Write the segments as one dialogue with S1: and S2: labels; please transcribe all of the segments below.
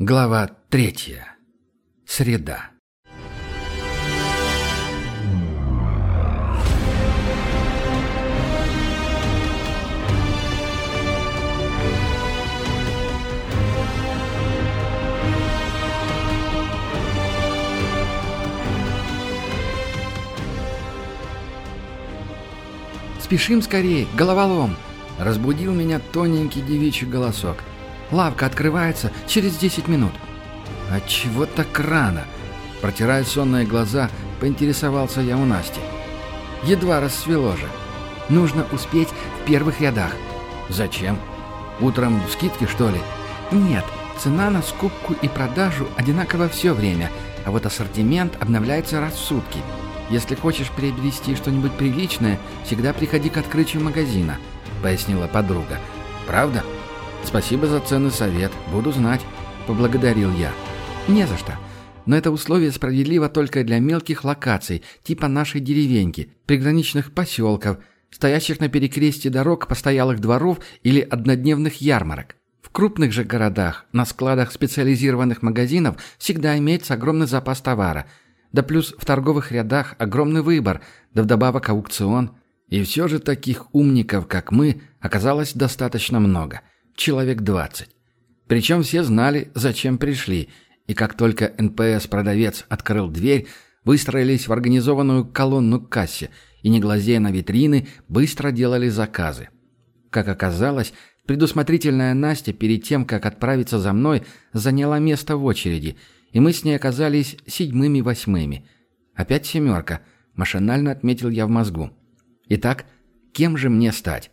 S1: Глава третья. Среда. «Спешим скорее, головолом!» Разбудил меня тоненький девичий голосок – Лавка открывается через 10 минут». «А чего так рано?» Протирая сонные глаза, поинтересовался я у Насти. Едва рассвело же. Нужно успеть в первых рядах. Зачем? Утром скидки, что ли? Нет, цена на скупку и продажу одинакова все время, а вот ассортимент обновляется раз в сутки. Если хочешь приобрести что-нибудь приличное, всегда приходи к открытию магазина, пояснила подруга. Правда? «Спасибо за ценный совет. Буду знать», — поблагодарил я. «Не за что. Но это условие справедливо только для мелких локаций, типа нашей деревеньки, приграничных поселков, стоящих на перекрестье дорог, постоялых дворов или однодневных ярмарок. В крупных же городах, на складах специализированных магазинов всегда имеется огромный запас товара. Да плюс в торговых рядах огромный выбор, да вдобавок аукцион. И все же таких умников, как мы, оказалось достаточно много — человек 20. Причем все знали, зачем пришли, и как только НПС-продавец открыл дверь, выстроились в организованную колонну к кассе и, не глазея на витрины, быстро делали заказы. Как оказалось, предусмотрительная Настя перед тем, как отправиться за мной, заняла место в очереди, и мы с ней оказались седьмыми-восьмыми. Опять семерка, машинально отметил я в мозгу. Итак, кем же мне стать?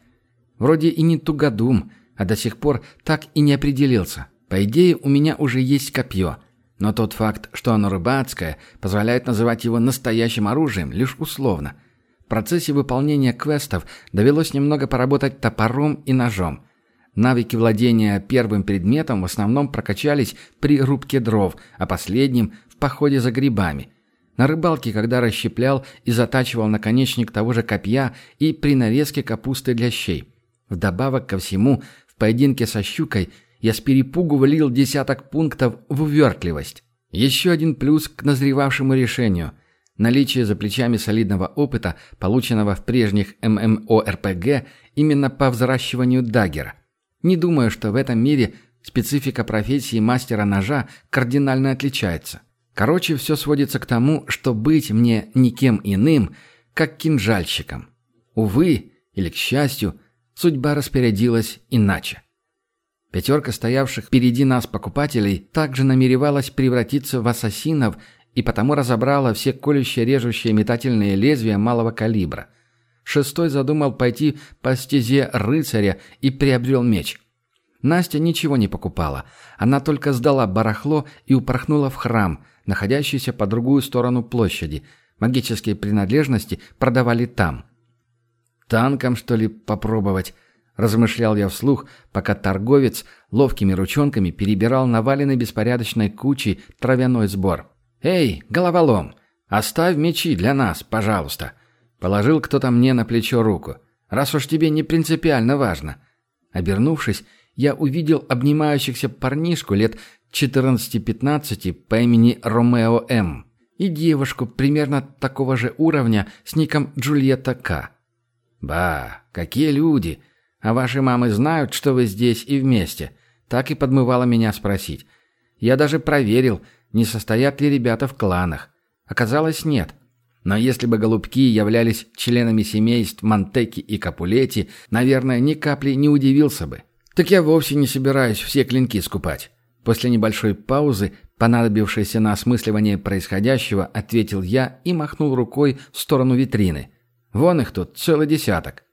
S1: Вроде и не тугодум, а до сих пор так и не определился. По идее, у меня уже есть копье. Но тот факт, что оно рыбацкое, позволяет называть его настоящим оружием лишь условно. В процессе выполнения квестов довелось немного поработать топором и ножом. Навыки владения первым предметом в основном прокачались при рубке дров, а последним – в походе за грибами. На рыбалке, когда расщеплял и затачивал наконечник того же копья и при нарезке капусты для щей. Вдобавок ко всему, поединке со щукой я с перепугу влил десяток пунктов в увертливость. Еще один плюс к назревавшему решению – наличие за плечами солидного опыта, полученного в прежних ММО-РПГ именно по взращиванию даггера. Не думаю, что в этом мире специфика профессии мастера ножа кардинально отличается. Короче, все сводится к тому, что быть мне никем иным, как кинжальщиком. Увы, или к счастью – Судьба распорядилась иначе. Пятерка стоявших впереди нас покупателей также намеревалась превратиться в ассасинов и потому разобрала все колющие, режущие метательные лезвия малого калибра. Шестой задумал пойти по стезе рыцаря и приобрел меч. Настя ничего не покупала. Она только сдала барахло и упорхнула в храм, находящийся по другую сторону площади. Магические принадлежности продавали там – Танком, что ли, попробовать? Размышлял я вслух, пока торговец ловкими ручонками перебирал наваленный беспорядочной кучей травяной сбор. «Эй, головолом, оставь мечи для нас, пожалуйста!» Положил кто-то мне на плечо руку. «Раз уж тебе не принципиально важно». Обернувшись, я увидел обнимающихся парнишку лет 14-15 по имени Ромео М. и девушку примерно такого же уровня с ником Джульетта К. «Ба, какие люди! А ваши мамы знают, что вы здесь и вместе?» Так и подмывало меня спросить. Я даже проверил, не состоят ли ребята в кланах. Оказалось, нет. Но если бы голубки являлись членами семейств Монтеки и Капулети, наверное, ни капли не удивился бы. Так я вовсе не собираюсь все клинки скупать. После небольшой паузы, понадобившейся на осмысливание происходящего, ответил я и махнул рукой в сторону витрины. Вон их тут целый десяток.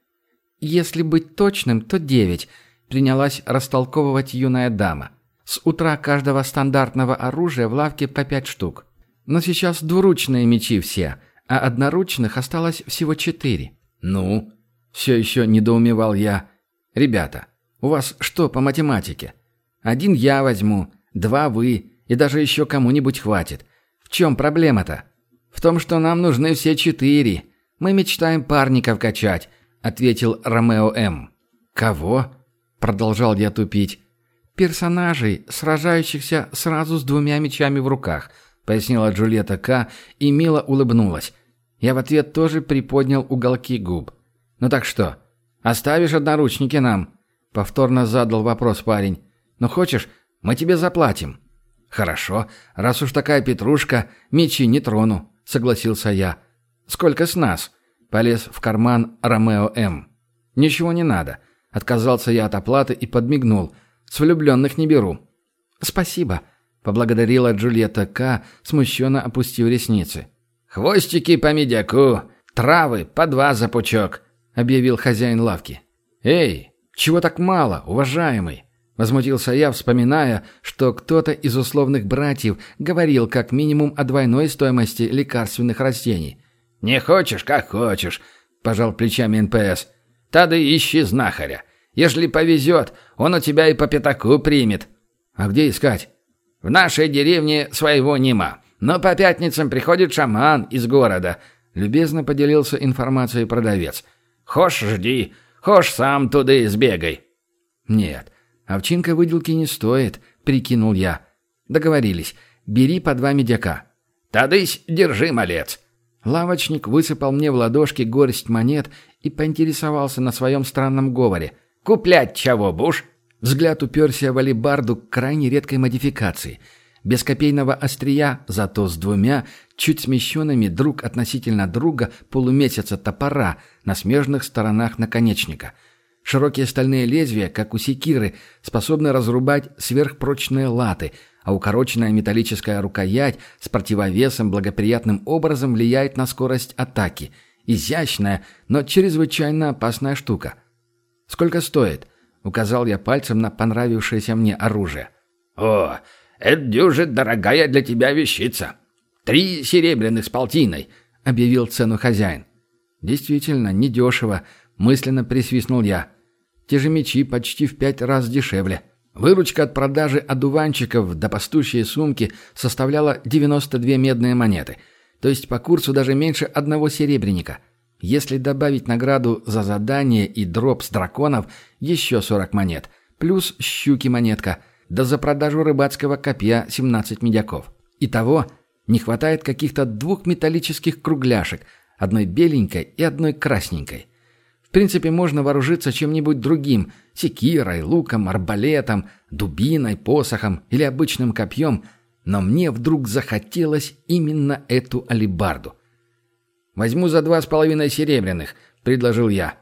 S1: Если быть точным, то девять, принялась растолковывать юная дама. С утра каждого стандартного оружия в лавке по пять штук. Но сейчас двуручные мечи все, а одноручных осталось всего четыре. Ну, все еще недоумевал я. Ребята, у вас что по математике? Один я возьму, два вы, и даже еще кому-нибудь хватит. В чем проблема-то? В том, что нам нужны все четыре, мы мечтаем парников качать», — ответил Ромео М. «Кого?» — продолжал я тупить. персонажей, сражающихся сразу с двумя мечами в руках», пояснила Джульетта К. и мило улыбнулась. Я в ответ тоже приподнял уголки губ. «Ну так что, оставишь одноручники нам?» Повторно задал вопрос парень. «Ну хочешь, мы тебе заплатим». «Хорошо, раз уж такая петрушка, мечи не трону», — согласился я. «Сколько с нас?» — полез в карман Ромео М. «Ничего не надо». Отказался я от оплаты и подмигнул. «С влюбленных не беру». «Спасибо», — поблагодарила Джульетта К., смущенно опустив ресницы.
S2: «Хвостики по медяку, травы по два за пучок», — объявил хозяин лавки.
S1: «Эй, чего так мало, уважаемый?» Возмутился я, вспоминая, что кто-то из условных братьев говорил как минимум о двойной стоимости лекарственных растений.
S2: «Не хочешь, как хочешь», — пожал плечами НПС. «Тогда ищи знахаря. Если повезет, он у тебя и по пятаку примет».
S1: «А где искать?»
S2: «В нашей деревне своего нема. Но по пятницам приходит шаман из города», — любезно поделился информацией продавец. «Хошь жди, хошь сам туда сбегай».
S1: «Нет, «Овчинка выделки не стоит», — прикинул я. «Договорились. Бери по два медяка».
S2: «Тадысь, держи, малец».
S1: Лавочник высыпал мне в ладошки горсть монет и поинтересовался на своем странном говоре.
S2: «Куплять чего, буш?»
S1: Взгляд уперся в алибарду крайне редкой модификации. Без копейного острия, зато с двумя, чуть смещенными друг относительно друга полумесяца топора на смежных сторонах наконечника — Широкие стальные лезвия, как у секиры, способны разрубать сверхпрочные латы, а укороченная металлическая рукоять с противовесом благоприятным образом влияет на скорость атаки. Изящная, но чрезвычайно опасная штука. «Сколько стоит?» — указал я пальцем на понравившееся мне оружие.
S2: «О, это дюжит дорогая для тебя вещица. Три серебряных с полтиной», — объявил цену хозяин.
S1: «Действительно, недешево», — мысленно присвистнул я. Те же мечи почти в пять раз дешевле. Выручка от продажи одуванчиков до пастущей сумки составляла 92 медные монеты, то есть по курсу даже меньше одного серебряника. Если добавить награду за задание и дроп с драконов, еще 40 монет, плюс щуки-монетка, да за продажу рыбацкого копья 17 медяков. Итого не хватает каких-то двух металлических кругляшек, одной беленькой и одной красненькой. В принципе, можно вооружиться чем-нибудь другим – секирой, луком, арбалетом, дубиной, посохом или обычным копьем, но мне вдруг захотелось именно эту алебарду. «Возьму за два с половиной серебряных», – предложил я.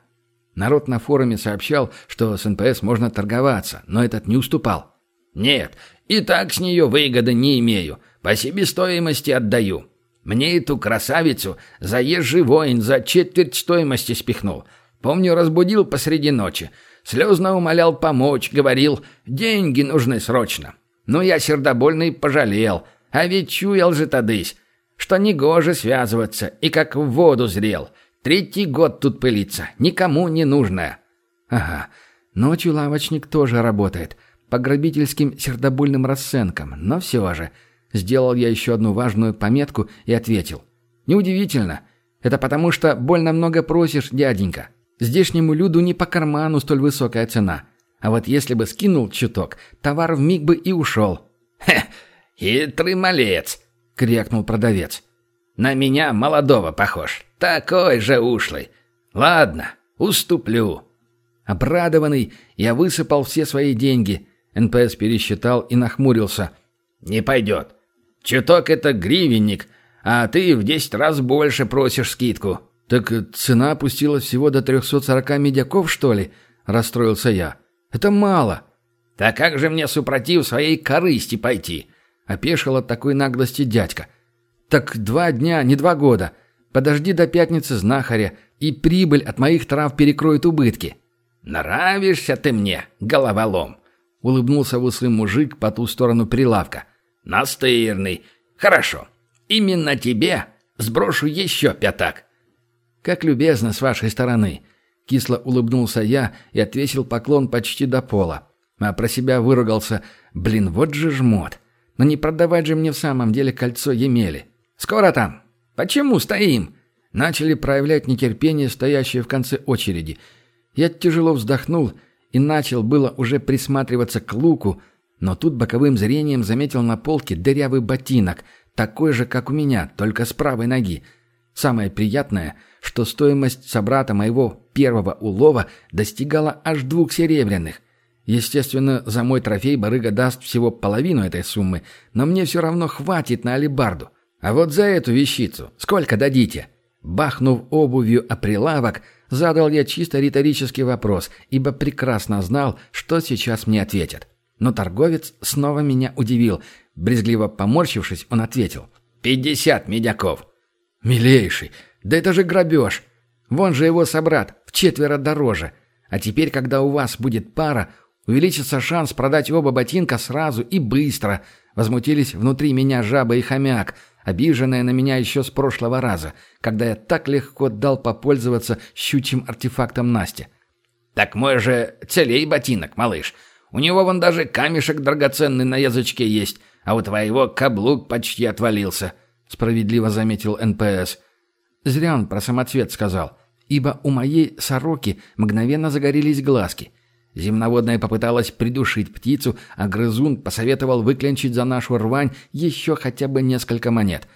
S1: Народ на форуме сообщал, что с НПС можно торговаться, но этот не уступал.
S2: «Нет, и так с нее выгоды не имею. По себестоимости отдаю. Мне эту красавицу заезжий воин за четверть стоимости спихнул». Помню, разбудил посреди ночи. Слезно умолял помочь, говорил, деньги нужны срочно. Ну, я сердобольный пожалел. А ведь чуял же тадысь, что негоже связываться, и как в воду зрел. Третий год тут пылиться, никому не нужная.
S1: Ага, ночью лавочник тоже работает, по грабительским сердобольным расценкам, но все же. Сделал я еще одну важную пометку и ответил. Неудивительно. Это потому что больно много просишь, дяденька. Здешнему люду не по карману столь высокая цена. А вот если бы скинул чуток, товар вмиг бы и ушел.
S2: «Хе, хитрый малец!» — крякнул продавец. «На меня молодого похож. Такой же ушлый. Ладно, уступлю».
S1: Обрадованный, я высыпал все свои деньги. НПС пересчитал и нахмурился.
S2: «Не пойдет. Чуток это гривенник, а ты в десять раз больше просишь скидку».
S1: «Так цена опустилась всего до 340 медяков, что ли?» – расстроился я. «Это мало».
S2: «Да как же мне супротив своей корысти пойти?» – опешил от такой наглости дядька.
S1: «Так два дня, не два года. Подожди до пятницы знахаря, и прибыль от моих трав перекроет убытки».
S2: «Нравишься ты мне, головолом!» — улыбнулся в мужик по ту сторону прилавка. «Настырный. Хорошо. Именно тебе сброшу еще пятак.
S1: «Как любезно с вашей стороны!» Кисло улыбнулся я и отвесил поклон почти до пола. А про себя выругался. «Блин, вот же жмот! Но не продавать же мне в самом деле кольцо Емели!» «Скоро там! Почему стоим?» Начали проявлять нетерпение, стоящие в конце очереди. Я тяжело вздохнул и начал было уже присматриваться к луку, но тут боковым зрением заметил на полке дырявый ботинок, такой же, как у меня, только с правой ноги. Самое приятное, что стоимость собрата моего первого улова достигала аж двух серебряных. Естественно, за мой трофей барыга даст всего половину этой суммы, но мне все равно хватит на алибарду. А вот за эту вещицу сколько дадите?» Бахнув обувью о прилавок, задал я чисто риторический вопрос, ибо прекрасно знал, что сейчас мне ответят. Но торговец снова меня удивил. Брезгливо поморщившись, он ответил. «Пятьдесят медяков». «Милейший, да это же грабеж. Вон же его собрат, в четверо дороже. А теперь, когда у вас будет пара, увеличится шанс продать оба ботинка сразу и быстро». Возмутились внутри меня жаба и хомяк, обиженная на меня еще с прошлого раза, когда я так легко дал попользоваться щучьим артефактом Насти.
S2: «Так мой же целей ботинок, малыш. У него вон даже камешек драгоценный на язычке есть, а у твоего каблук почти отвалился», — справедливо заметил НПС.
S1: Зря он про самоцвет сказал, ибо у моей сороки мгновенно загорелись глазки. Земноводная попыталась придушить птицу, а грызун посоветовал выклянчить за нашу рвань еще хотя бы несколько монет.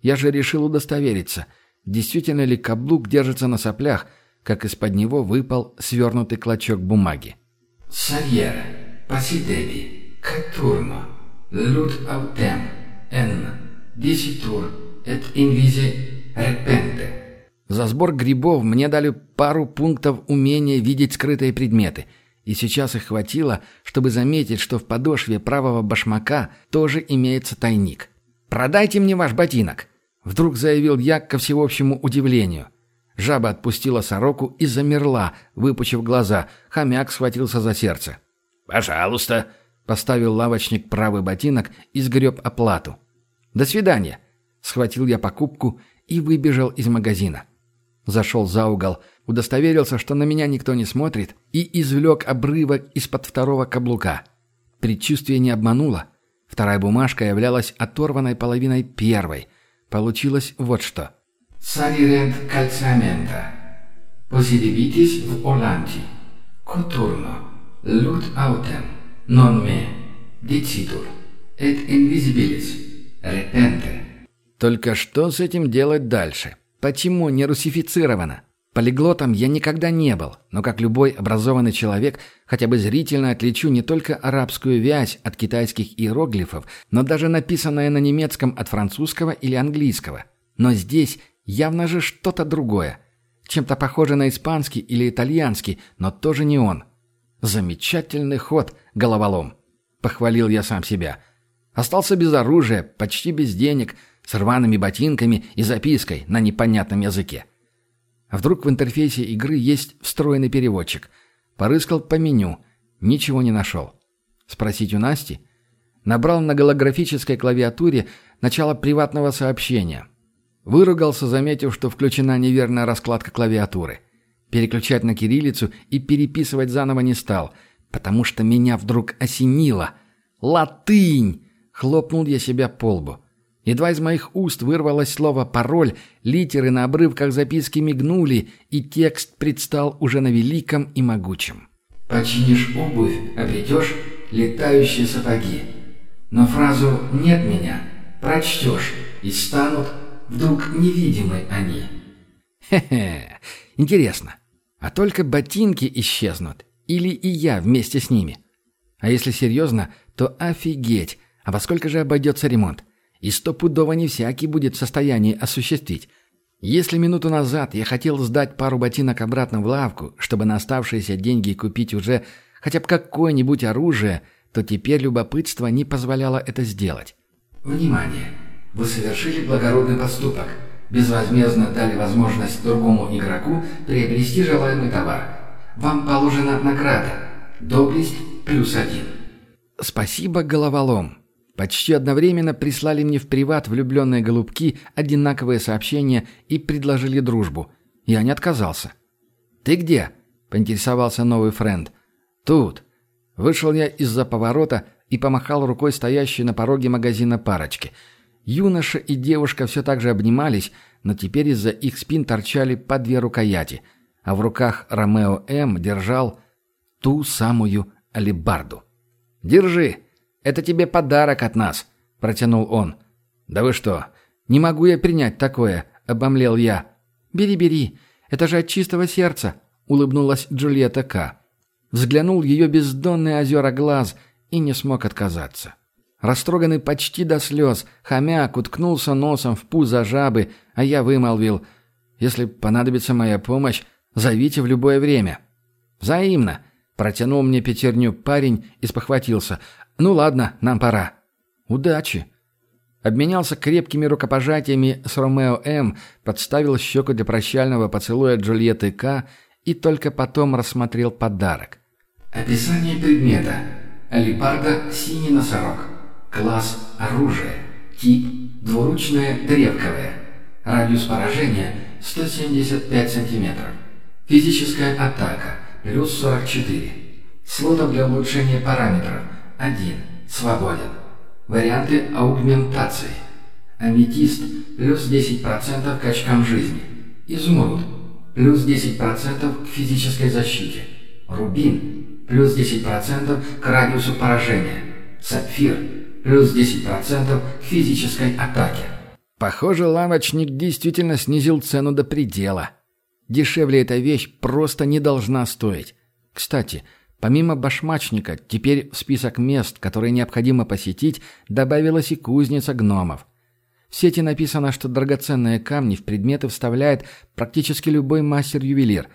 S1: Я же решил удостовериться, действительно ли каблук держится на соплях, как из-под него выпал свернутый клочок бумаги.
S3: «Сальера, Пасидеби, Катурно, Лут Аутем, Н, Диситур, Эт Инвизе, Репенте».
S1: За сбор грибов мне дали пару пунктов умения видеть скрытые предметы – и сейчас их хватило, чтобы заметить, что в подошве правого башмака тоже имеется тайник. «Продайте мне ваш ботинок!» Вдруг заявил я ко всеобщему удивлению. Жаба отпустила сороку и замерла, выпучив глаза. Хомяк схватился за сердце.
S2: «Пожалуйста!» — поставил лавочник правый ботинок и сгреб оплату.
S1: «До свидания!» — схватил я покупку и выбежал из магазина. Зашел за угол — удостоверился, что на меня никто не смотрит, и извлек обрывок из-под второго каблука. Предчувствие не обмануло. Вторая бумажка являлась оторванной половиной первой. Получилось вот что.
S3: «Салирент кальциамента. Поsidibitис в Оланти. Кутурно. Лут аутем. Non me. Dicitur. Et invisibilis. Repente».
S1: Только что с этим делать дальше? Почему не русифицировано? Полиглотом я никогда не был, но как любой образованный человек, хотя бы зрительно отличу не только арабскую вязь от китайских иероглифов, но даже написанное на немецком от французского или английского. Но здесь явно же что-то другое. Чем-то похоже на испанский или итальянский, но тоже не он. Замечательный ход, головолом. Похвалил я сам себя. Остался без оружия, почти без денег, с рваными ботинками и запиской на непонятном языке. А вдруг в интерфейсе игры есть встроенный переводчик? Порыскал по меню. Ничего не нашел. Спросить у Насти? Набрал на голографической клавиатуре начало приватного сообщения. Выругался, заметив, что включена неверная раскладка клавиатуры. Переключать на кириллицу и переписывать заново не стал, потому что меня вдруг осенило. «Латынь!» — хлопнул я себя по лбу. Едва из моих уст вырвалось слово «пароль», литеры на обрывках записки мигнули, и текст предстал уже на великом и могучем.
S3: «Починишь обувь, обретешь летающие сапоги. Но фразу «нет меня» прочтешь, и станут вдруг невидимы они».
S1: Хе-хе, интересно, а только ботинки исчезнут, или и я вместе с ними? А если серьезно, то офигеть, а во сколько же обойдется ремонт? И стопудово не всякий будет в состоянии осуществить. Если минуту назад я хотел сдать пару ботинок обратно в лавку, чтобы на оставшиеся деньги купить уже хотя бы какое-нибудь оружие, то теперь любопытство не позволяло это сделать.
S3: Внимание! Вы совершили благородный поступок. Безвозмездно дали возможность другому игроку приобрести желаемый товар. Вам положена награда. Доблесть плюс один.
S1: Спасибо, головолом. Почти одновременно прислали мне в приват влюбленные голубки одинаковые сообщения и предложили дружбу. Я не отказался. «Ты где?» – поинтересовался новый френд. «Тут». Вышел я из-за поворота и помахал рукой стоящей на пороге магазина парочки. Юноша и девушка все так же обнимались, но теперь из-за их спин торчали по две рукояти, а в руках Ромео М. держал... ту самую алебарду. «Держи, это тебе подарок от нас», — протянул он. «Да вы что, не могу я принять такое», — обомлел я. «Бери, бери, это же от чистого сердца», — улыбнулась Джульетта К. Взглянул ее бездонные озера глаз и не смог отказаться. Растроганный почти до слез, хомяк уткнулся носом в пузо жабы, а я вымолвил, «Если понадобится моя помощь, зовите в любое время». «Взаимно», — протянул мне пятерню парень и спохватился. «Ну ладно, нам пора». «Удачи». Обменялся крепкими рукопожатиями с Ромео М., подставил щеку для прощального поцелуя Джульетты К. и только потом рассмотрел подарок.
S3: Описание предмета. Алипарда «Синий носорог». Класс оружие. Тип двуручное древковое. Радиус поражения 175 см. Физическая атака плюс 44. Слотов для улучшения параметров 1. Свободен. Варианты аугментации. Аметист плюс 10% к очкам жизни. Изумруд плюс 10% к физической защите. Рубин плюс 10% к радиусу поражения. Сапфир плюс 10% к физической атаке.
S1: Похоже, лавочник действительно снизил цену до предела. Дешевле эта вещь просто не должна стоить. Кстати, помимо башмачника, теперь в список мест, которые необходимо посетить, добавилась и кузница гномов. В сети написано, что драгоценные камни в предметы вставляет практически любой мастер-ювелир.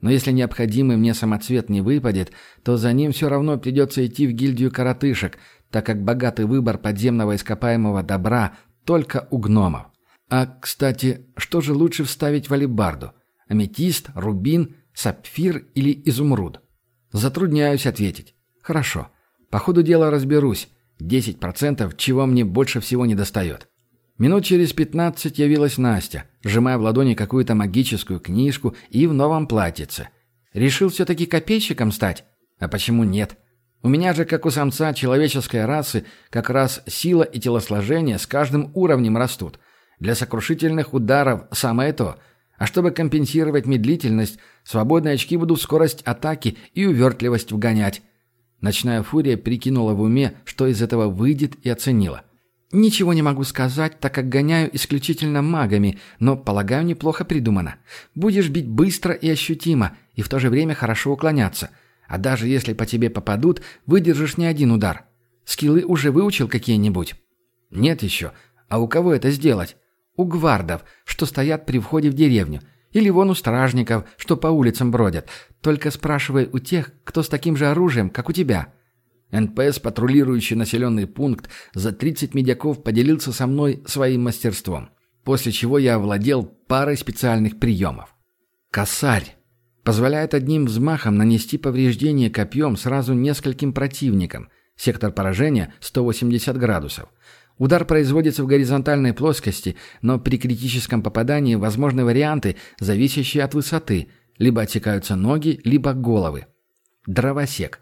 S1: Но если необходимый мне самоцвет не выпадет, то за ним все равно придется идти в гильдию коротышек – так как богатый выбор подземного ископаемого добра только у гномов. А, кстати, что же лучше вставить в алебарду? Аметист, рубин, сапфир или изумруд? Затрудняюсь ответить. Хорошо. По ходу дела разберусь. 10% чего мне больше всего не достает. Минут через 15 явилась Настя, сжимая в ладони какую-то магическую книжку и в новом платьице. Решил все-таки копейщиком стать? А почему нет? У меня же, как у самца человеческой расы, как раз сила и телосложение с каждым уровнем растут. Для сокрушительных ударов самое то. А чтобы компенсировать медлительность, свободные очки будут скорость атаки и увертливость вгонять. Ночная фурия прикинула в уме, что из этого выйдет, и оценила. «Ничего не могу сказать, так как гоняю исключительно магами, но, полагаю, неплохо придумано. Будешь бить быстро и ощутимо, и в то же время хорошо уклоняться». А даже если по тебе попадут, выдержишь не один удар. Скиллы уже выучил какие-нибудь? Нет еще. А у кого это сделать? У гвардов, что стоят при входе в деревню. Или вон у стражников, что по улицам бродят. Только спрашивай у тех, кто с таким же оружием, как у тебя. НПС, патрулирующий населенный пункт, за 30 медяков поделился со мной своим мастерством. После чего я овладел парой специальных приемов. Косарь позволяет одним взмахом нанести повреждение копьем сразу нескольким противникам. Сектор поражения 180 градусов. Удар производится в горизонтальной плоскости, но при критическом попадании возможны варианты, зависящие от высоты. Либо отсекаются ноги, либо головы. Дровосек.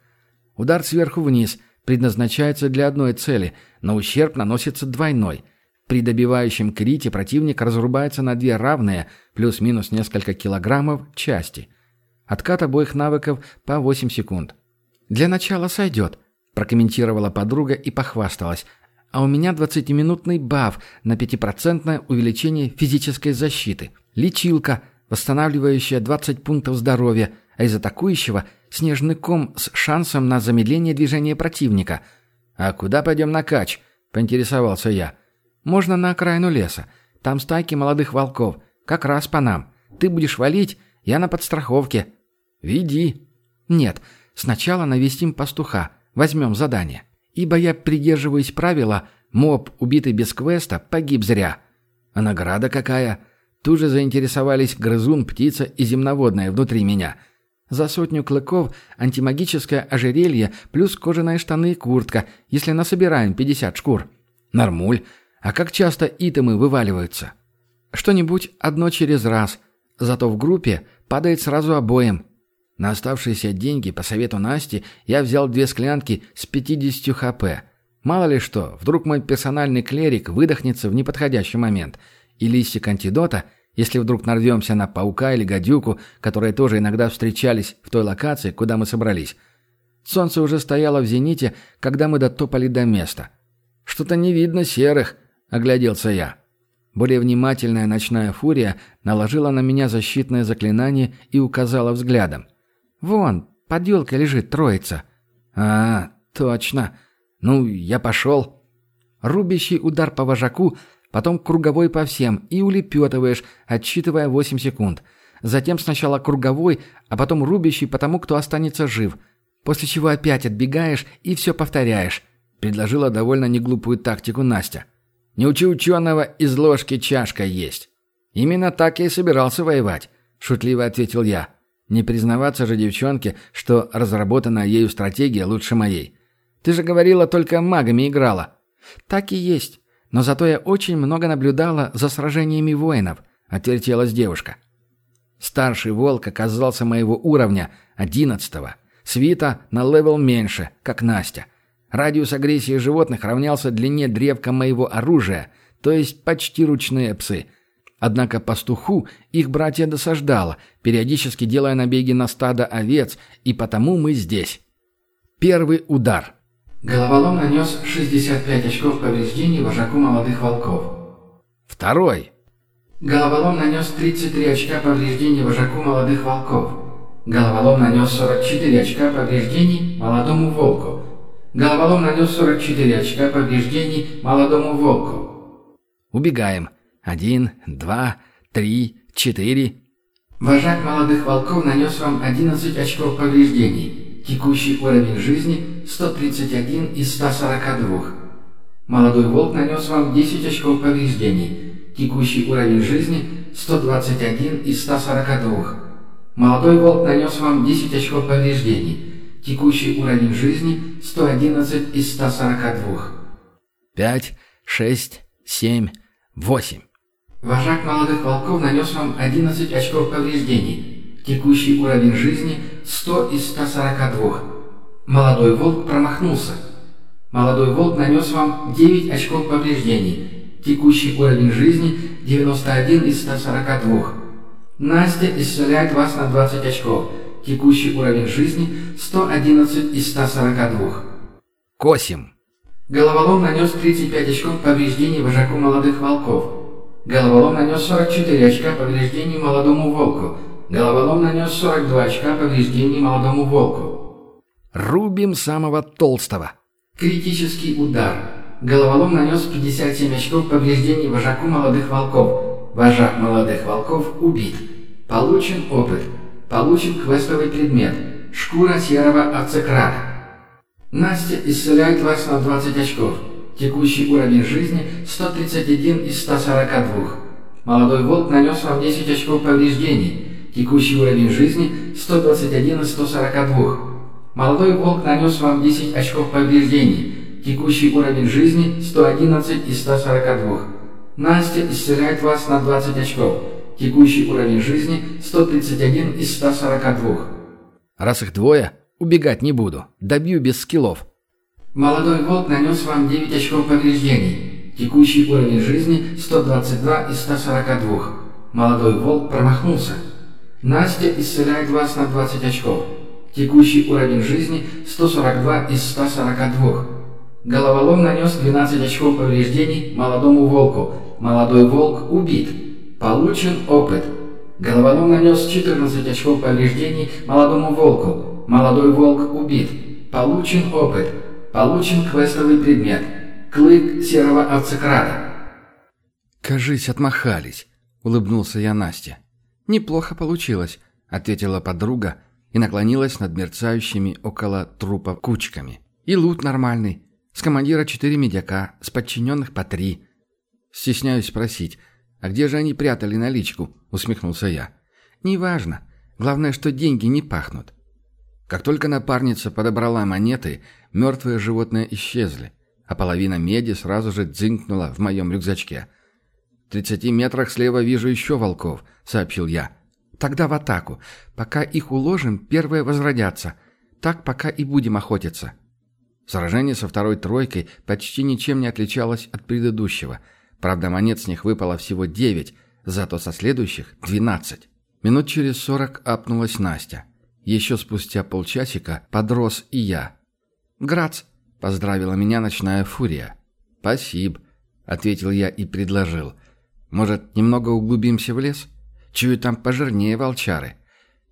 S1: Удар сверху вниз предназначается для одной цели, но ущерб наносится двойной. При добивающем крите противник разрубается на две равные, плюс-минус несколько килограммов, части – Откат обоих навыков по 8 секунд. «Для начала сойдет», – прокомментировала подруга и похвасталась. «А у меня 20-минутный баф на 5% увеличение физической защиты. Лечилка, восстанавливающая 20 пунктов здоровья, а из атакующего – снежный ком с шансом на замедление движения противника». «А куда пойдем на кач?» – поинтересовался я. «Можно на окраину леса. Там стайки молодых волков. Как раз по нам. Ты будешь валить, я на подстраховке. «Веди». «Нет, сначала навестим пастуха, возьмем задание. Ибо я придерживаюсь правила «моб, убитый без квеста, погиб зря». А награда какая? Тут же заинтересовались грызун, птица и земноводная внутри меня. За сотню клыков антимагическое ожерелье плюс кожаные штаны и куртка, если насобираем 50 шкур. Нормуль. А как часто итемы вываливаются? Что-нибудь одно через раз. Зато в группе падает сразу обоим. На оставшиеся деньги, по совету Насти, я взял две склянки с 50 хп. Мало ли что, вдруг мой персональный клерик выдохнется в неподходящий момент. И листик антидота, если вдруг нарвемся на паука или гадюку, которые тоже иногда встречались в той локации, куда мы собрались. Солнце уже стояло в зените, когда мы дотопали до места. «Что-то не видно серых», — огляделся я. Более внимательная ночная фурия наложила на меня защитное заклинание и указала взглядом. «Вон, под елкой лежит троица». «А, точно. Ну, я пошел». Рубящий удар по вожаку, потом круговой по всем, и улепетываешь, отсчитывая 8 секунд. Затем сначала круговой, а потом рубящий по тому, кто останется жив. После чего опять отбегаешь и все повторяешь. Предложила довольно неглупую тактику Настя. Не учи ученого из ложки чашка есть. Именно так я и собирался воевать, шутливо ответил я. Не признаваться же девчонке, что разработанная ею стратегия лучше моей. Ты же говорила, только магами играла. Так и есть. Но зато я очень много наблюдала за сражениями воинов, отвертелась девушка. Старший волк оказался моего уровня, одиннадцатого. Свита на левел меньше, как Настя. Радиус агрессии животных равнялся длине древка моего оружия, то есть почти ручные псы. Однако пастуху их братия досаждала, периодически делая набеги на стадо овец, и потому мы здесь. Первый удар.
S3: Головолом нанес 65 очков повреждений вожаку молодых волков.
S1: Второй.
S3: Головолом нанес 33 очка повреждений вожаку молодых волков. Головолом нанес 44 очка повреждений молодому волку. Головолом нанес 44 очка повреждений молодому волку.
S1: Убегаем. Один, два, три, четыре.
S3: Вожак молодых волков нанес вам 11 очков повреждений. Текущий уровень жизни 131 из 142. Молодой волк нанес вам 10 очков повреждений. Текущий уровень жизни 121 из 142. Молодой волк нанес вам 10 очков повреждений. Текущий уровень жизни 111 из 142.
S1: Пять, шесть, семь, восемь.
S3: Вожак молодых волков нанес вам 11 очков повреждений. Текущий уровень жизни 100 из 142. Молодой волк промахнулся. Молодой волк нанес вам 9 очков повреждений. Текущий уровень жизни 91 из 142. Настя исцеляет вас на 20 очков. Текущий уровень жизни 111 из 142.
S1: Косим.
S3: Головолом нанес 35 очков повреждений вожаку молодых волков. Головолом нанес 44 очка повреждений молодому волку. Головолом нанес 42 очка повреждений молодому волку.
S1: Рубим самого толстого.
S3: Критический удар. Головолом нанес 57 очков повреждений вожаку молодых волков. Вожак молодых волков убит. Получен опыт. Получен квестовый предмет. Шкура серого овцекрата. Настя исцеляет вас на 20 очков. Текущий уровень жизни 131 из 142. Молодой волк нанес вам 10 очков повреждений. Текущий уровень жизни 121 из 142. Молодой волк нанес вам 10 очков повреждений. Текущий уровень жизни 111 из 142. Настя исцеляет вас на 20 очков. Текущий уровень жизни 131 из 142.
S1: Раз их двое, убегать не буду. Добью без скиллов.
S3: Молодой волк нанес вам 9 очков повреждений. Текущий уровень жизни 122 из 142. Молодой волк промахнулся. Настя исцеляет вас на 20 очков. Текущий уровень жизни 142 из 142. Головолом нанес 12 очков повреждений молодому волку. Молодой волк убит. Получен опыт. Головолом нанес 14 очков повреждений молодому волку. Молодой волк убит. Получен опыт. Получен квестовый предмет. Клык серого овцекрата.
S1: «Кажись, отмахались», — улыбнулся я Насте. «Неплохо получилось», — ответила подруга и наклонилась над мерцающими около трупа кучками. «И лут нормальный. С командира четыре медяка, с подчиненных по три». Стесняюсь спросить, «А где же они прятали наличку?» — усмехнулся я. «Неважно. Главное, что деньги не пахнут». Как только напарница подобрала монеты, мертвые животные исчезли, а половина меди сразу же дзынкнула в моем рюкзачке. «В тридцати метрах слева вижу еще волков», — сообщил я. «Тогда в атаку. Пока их уложим, первые возродятся. Так пока и будем охотиться». Сражение со второй тройкой почти ничем не отличалось от предыдущего — Правда, монет с них выпало всего девять, зато со следующих – двенадцать. Минут через сорок апнулась Настя. Еще спустя полчасика подрос и я. «Грац!» — поздравила меня ночная фурия. «Спасибо», — ответил я и предложил. «Может, немного углубимся в лес? Чую, там пожирнее волчары».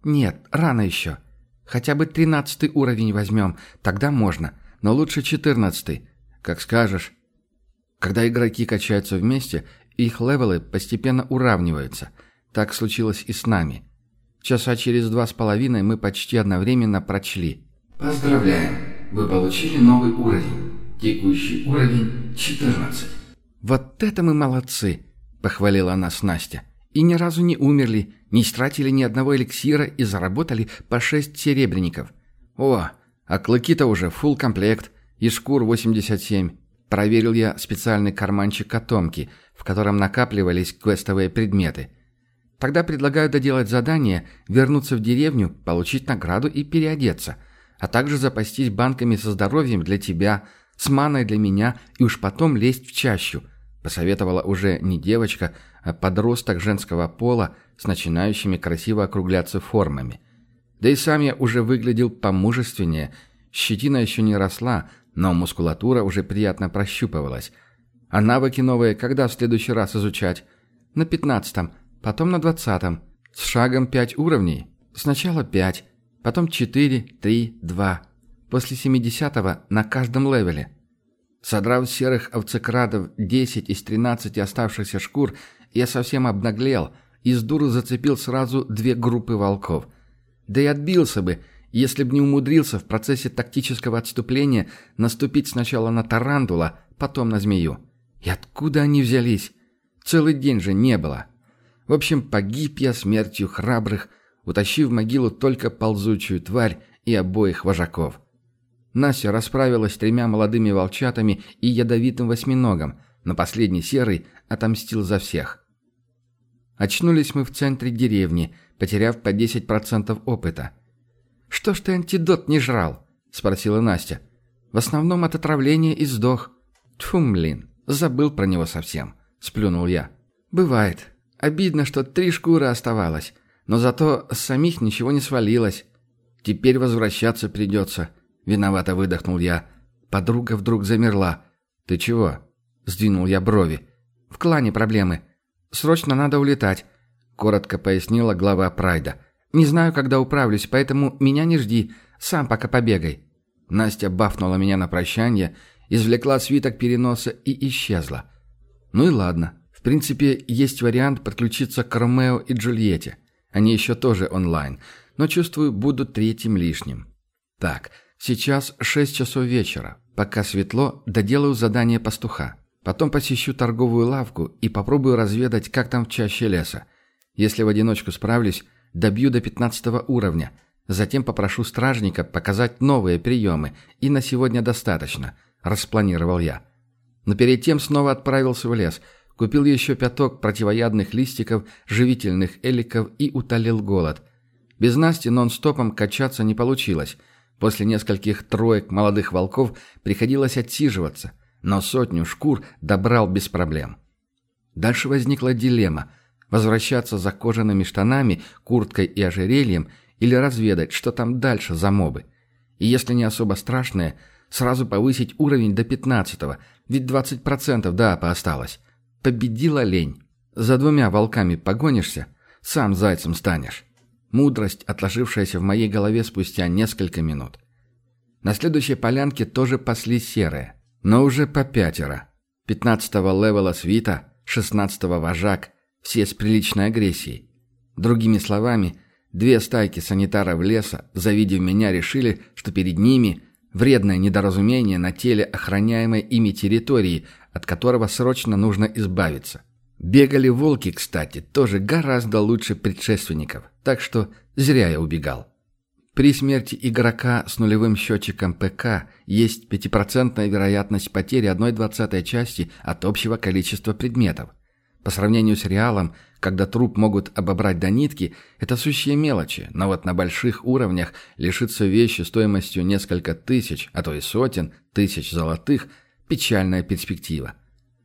S1: «Нет, рано еще. Хотя бы тринадцатый уровень возьмем, тогда можно, но лучше четырнадцатый. Как скажешь». Когда игроки качаются вместе, их левелы постепенно уравниваются. Так случилось и с нами. Часа через два с половиной мы почти одновременно прочли.
S3: Поздравляем! Вы получили новый уровень. Текущий уровень 14.
S1: «Вот это мы молодцы!» – похвалила нас Настя. «И ни разу не умерли, не стратили ни одного эликсира и заработали по шесть серебряников. О, а клыки-то уже фул комплект, и шкур 87. Проверил я специальный карманчик котомки, в котором накапливались квестовые предметы. Тогда предлагаю доделать задание, вернуться в деревню, получить награду и переодеться, а также запастись банками со здоровьем для тебя, с маной для меня и уж потом лезть в чащу, посоветовала уже не девочка, а подросток женского пола с начинающими красиво округляться формами. Да и сам я уже выглядел помужественнее, щетина еще не росла, но мускулатура уже приятно прощупывалась – а навыки новые когда в следующий раз изучать? На пятнадцатом, потом на двадцатом. С шагом пять уровней. Сначала пять, потом четыре, три, два. После семидесятого на каждом левеле. Содрав с серых овцекрадов десять из тринадцати оставшихся шкур, я совсем обнаглел и сдуру зацепил сразу две группы волков. Да и отбился бы, если б не умудрился в процессе тактического отступления наступить сначала на тарантула, потом на змею. И откуда они взялись? Целый день же не было. В общем, погиб я смертью храбрых, утащив в могилу только ползучую тварь и обоих вожаков. Настя расправилась с тремя молодыми волчатами и ядовитым восьминогом, но последний серый отомстил за всех. Очнулись мы в центре деревни, потеряв по 10% опыта. «Что ж ты антидот не жрал?» – спросила Настя. «В основном от отравления и сдох». Тьфу, блин. Забыл про него совсем. Сплюнул я. Бывает. Обидно, что три шкуры оставалось. Но зато с самих ничего не свалилось. Теперь возвращаться придется. Виновато выдохнул я. Подруга вдруг замерла. «Ты чего?» Сдвинул я брови. «В клане проблемы. Срочно надо улетать», — коротко пояснила глава Прайда. «Не знаю, когда управлюсь, поэтому меня не жди. Сам пока побегай». Настя бафнула меня на прощание извлекла свиток переноса и исчезла. Ну и ладно. В принципе, есть вариант подключиться к Ромео и Джульетте. Они еще тоже онлайн, но, чувствую, будут третьим лишним. Так, сейчас 6 часов вечера. Пока светло, доделаю задание пастуха. Потом посещу торговую лавку и попробую разведать, как там в чаще леса. Если в одиночку справлюсь, добью до 15 уровня. Затем попрошу стражника показать новые приемы, и на сегодня достаточно –— распланировал я. Но перед тем снова отправился в лес, купил еще пяток противоядных листиков, живительных эликов и утолил голод. Без Насти нон-стопом качаться не получилось. После нескольких троек молодых волков приходилось отсиживаться, но сотню шкур добрал без проблем. Дальше возникла дилемма – возвращаться за кожаными штанами, курткой и ожерельем или разведать, что там дальше за мобы. И если не особо страшные – Сразу повысить уровень до 15-го, ведь 20% да, поосталось. Победила лень. За двумя волками погонишься, сам зайцем станешь. Мудрость, отложившаяся в моей голове спустя несколько минут. На следующей полянке тоже пасли серые, но уже по пятеро. 15-го левела свита, 16-го вожак, все с приличной агрессией. Другими словами, две стайки санитаров леса, завидев меня, решили, что перед ними – Вредное недоразумение на теле охраняемой ими территории, от которого срочно нужно избавиться. Бегали волки, кстати, тоже гораздо лучше предшественников, так что зря я убегал. При смерти игрока с нулевым счетчиком ПК есть пятипроцентная вероятность потери 1,20 части от общего количества предметов. По сравнению с реалом, когда труп могут обобрать до нитки, это сущие мелочи, но вот на больших уровнях лишиться вещи стоимостью несколько тысяч, а то и сотен тысяч золотых – печальная перспектива.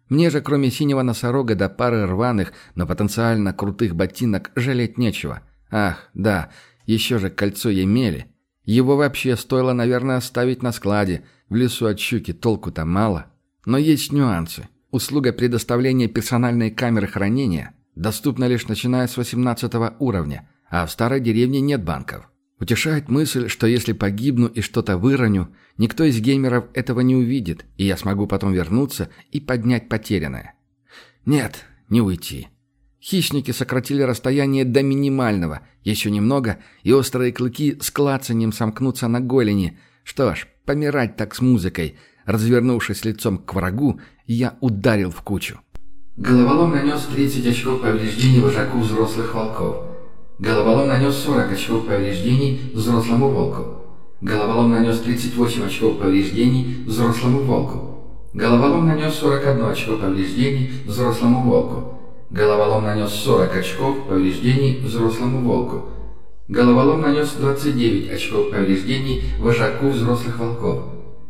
S1: Мне же, кроме синего носорога до пары рваных, но потенциально крутых ботинок, жалеть нечего. Ах, да, Еще же кольцо Емели. Его вообще стоило, наверное, оставить на складе. В лесу от щуки толку-то мало. Но есть нюансы. Услуга предоставления персональной камеры хранения доступна лишь начиная с 18 уровня, а в старой деревне нет банков. Утешает мысль, что если погибну и что-то выроню, никто из геймеров этого не увидит, и я смогу потом вернуться и поднять потерянное. Нет, не уйти. Хищники сократили расстояние до минимального. Еще немного, и острые клыки с клацанием сомкнутся на голени. Что ж, помирать так с музыкой. Развернувшись лицом к врагу, я ударил в кучу.
S3: Головолом нанес 30 очков повреждений вожаку взрослых волков. Головолом нанес 40 очков повреждений взрослому волку. Головолом нанес 38 очков повреждений взрослому волку. Головолом нанес 41 очко повреждений взрослому волку. Головолом нанес 40 очков повреждений взрослому волку. Головолом нанес 29 очков повреждений вожаку взрослых волков.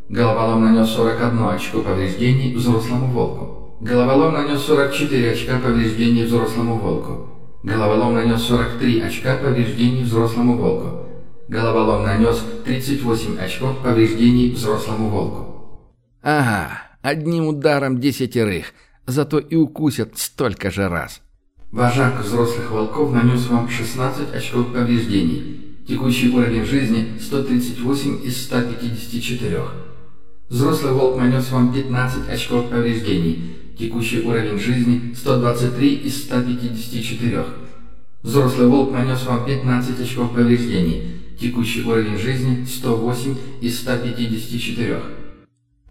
S3: Головолом нанес 41 очко повреждений взрослому волку. Головолом нанес 44 очка повреждений взрослому волку. Головолом нанес 43 очка повреждений взрослому волку. Головолом нанес 38 очков повреждений взрослому волку.
S1: Ага, одним ударом десятерых – зато и укусят столько же раз.
S3: Вожак взрослых волков нанес вам 16 очков повреждений. Текущий уровень жизни 138 из 154. Взрослый волк нанес вам 15 очков повреждений. Текущий уровень жизни 123 из 154. Взрослый волк нанес вам 15 очков повреждений. Текущий уровень жизни 108 из 154.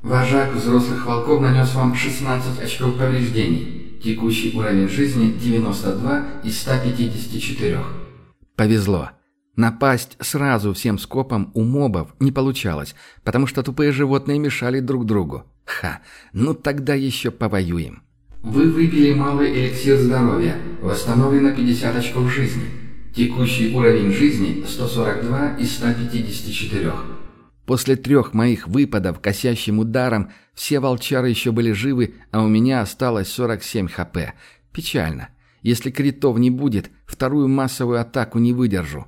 S3: Вожак взрослых волков нанес вам 16 очков повреждений. Текущий уровень жизни 92 из 154.
S1: Повезло. Напасть сразу всем скопом у мобов не получалось, потому что тупые животные мешали друг другу. Ха, ну тогда еще повоюем.
S3: Вы выпили малый эликсир здоровья, восстановлено 50 очков жизни. Текущий уровень жизни 142 из 154.
S1: После трех моих выпадов косящим ударом все волчары еще были живы, а у меня осталось 47 хп. Печально. Если критов не будет, вторую массовую атаку не выдержу.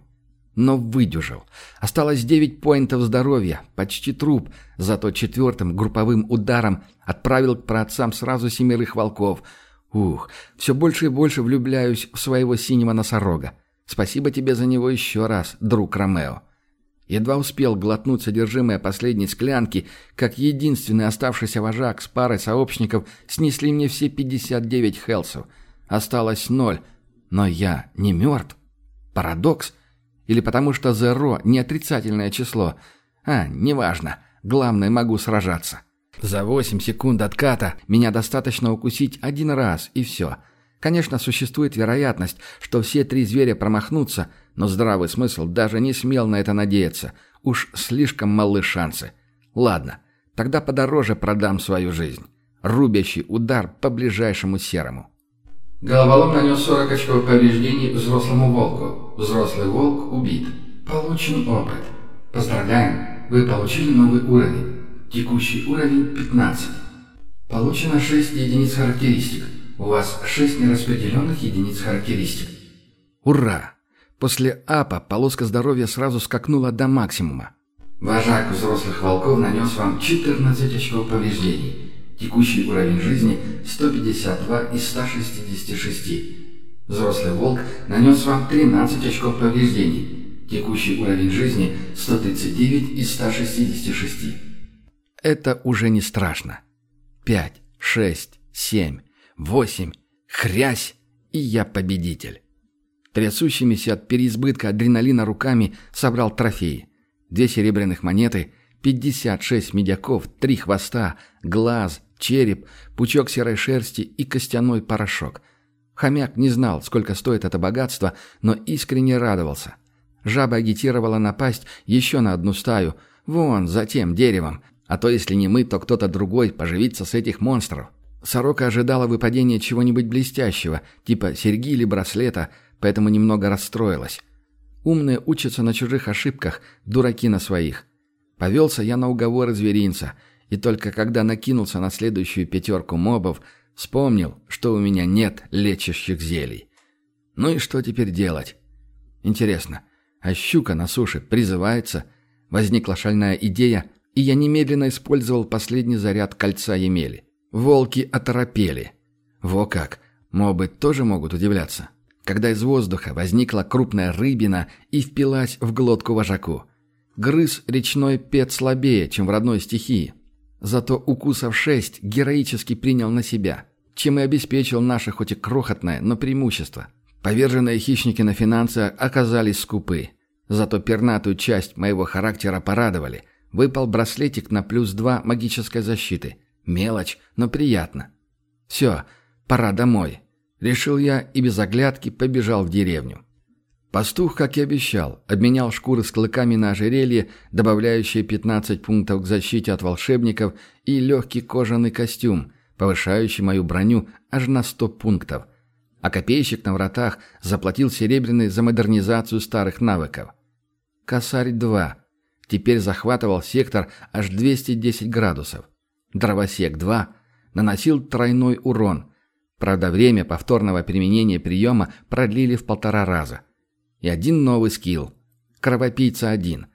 S1: Но выдержал. Осталось 9 поинтов здоровья, почти труп, зато четвертым групповым ударом отправил к праотцам сразу семерых волков. Ух, все больше и больше влюбляюсь в своего синего носорога. Спасибо тебе за него еще раз, друг Ромео. Едва успел глотнуть содержимое последней склянки, как единственный оставшийся вожак с парой сообщников снесли мне все 59 хелсов. Осталось ноль. Но я не мертв. Парадокс? Или потому что зеро не отрицательное число? А, неважно. Главное, могу сражаться. За 8 секунд отката меня достаточно укусить один раз, и все. Конечно, существует вероятность, что все три зверя промахнутся – но здравый смысл даже не смел на это надеяться. Уж слишком малы шансы. Ладно, тогда подороже продам свою жизнь. Рубящий удар по ближайшему серому.
S3: Головолом нанес 40 очков повреждений взрослому волку. Взрослый волк убит. Получен опыт. Поздравляем, вы получили новый уровень. Текущий уровень 15. Получено 6 единиц характеристик. У вас 6 нераспределенных единиц характеристик.
S1: Ура! После апа полоска здоровья сразу скакнула до максимума.
S3: Вожак взрослых волков нанес вам 14 очков повреждений. Текущий уровень жизни 152 из 166. Взрослый волк нанес вам 13 очков повреждений. Текущий уровень жизни 139 из 166.
S1: Это уже не страшно. 5, 6, 7, 8, хрясь, и я победитель. Трясущимися от переизбытка адреналина руками собрал трофеи. Две серебряных монеты, 56 медяков, три хвоста, глаз, череп, пучок серой шерсти и костяной порошок. Хомяк не знал, сколько стоит это богатство, но искренне радовался. Жаба агитировала напасть еще на одну стаю, вон, за тем деревом, а то если не мы, то кто-то другой поживится с этих монстров. Сорока ожидала выпадения чего-нибудь блестящего, типа серьги или браслета – поэтому немного расстроилась. Умные учатся на чужих ошибках, дураки на своих. Повелся я на уговоры зверинца, и только когда накинулся на следующую пятерку мобов, вспомнил, что у меня нет лечащих зелий. Ну и что теперь делать? Интересно, А щука на суше призывается. Возникла шальная идея, и я немедленно использовал последний заряд кольца Емели. Волки оторопели. Во как! Мобы тоже могут удивляться. Когда из воздуха возникла крупная рыбина и впилась в глотку вожаку. Грыз речной пет слабее, чем в родной стихии. Зато укусов шесть героически принял на себя, чем и обеспечил наше хоть и крохотное, но преимущество. Поверженные хищники на финансы оказались скупы. Зато пернатую часть моего характера порадовали. Выпал браслетик на плюс два магической защиты. Мелочь, но приятно. Все, пора домой. Решил я и без оглядки побежал в деревню. Пастух, как и обещал, обменял шкуры с клыками на ожерелье, добавляющее 15 пунктов к защите от волшебников, и легкий кожаный костюм, повышающий мою броню аж на 100 пунктов. А копейщик на вратах заплатил серебряный за модернизацию старых навыков. Косарь-2. Теперь захватывал сектор аж 210 градусов. Дровосек-2 наносил тройной урон. Правда, время повторного применения приема продлили в полтора раза. И один новый скилл. Кровопийца-1.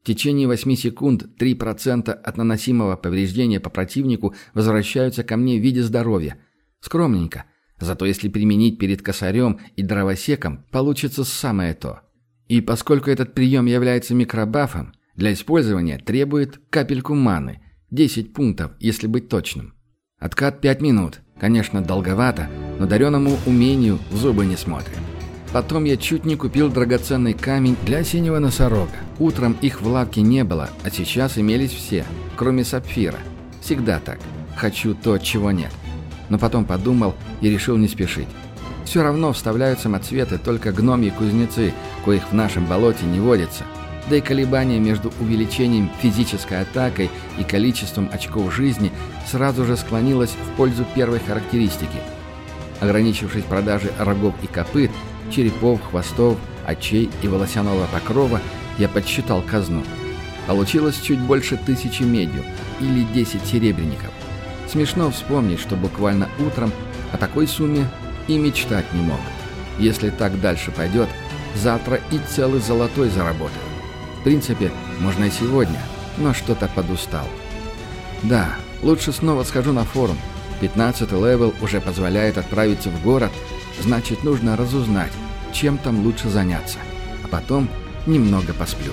S1: В течение 8 секунд 3% от наносимого повреждения по противнику возвращаются ко мне в виде здоровья. Скромненько. Зато если применить перед косарем и дровосеком, получится самое то. И поскольку этот прием является микробафом, для использования требует капельку маны, 10 пунктов, если быть точным. Откат 5 минут. Конечно, долговато, но дареному умению в зубы не смотрим. Потом я чуть не купил драгоценный камень для синего носорога. Утром их в лавке не было, а сейчас имелись все, кроме сапфира. Всегда так. Хочу то, чего нет. Но потом подумал и решил не спешить. Все равно вставляют самоцветы только гномьи кузнецы, коих в нашем болоте не водится. Да и колебания между увеличением физической атакой и количеством очков жизни сразу же склонилось в пользу первой характеристики. Ограничившись продажей рогов и копыт, черепов, хвостов, очей и волосяного покрова, я подсчитал казну. Получилось чуть больше тысячи медью или 10 серебряников. Смешно вспомнить, что буквально утром о такой сумме и мечтать не мог. Если так дальше пойдет, завтра и целый золотой заработаю. В принципе, можно и сегодня, но что-то подустал. Да, лучше снова схожу на форум. 15 левел уже позволяет отправиться в город – Значит, нужно разузнать, чем там лучше заняться. А потом немного посплю.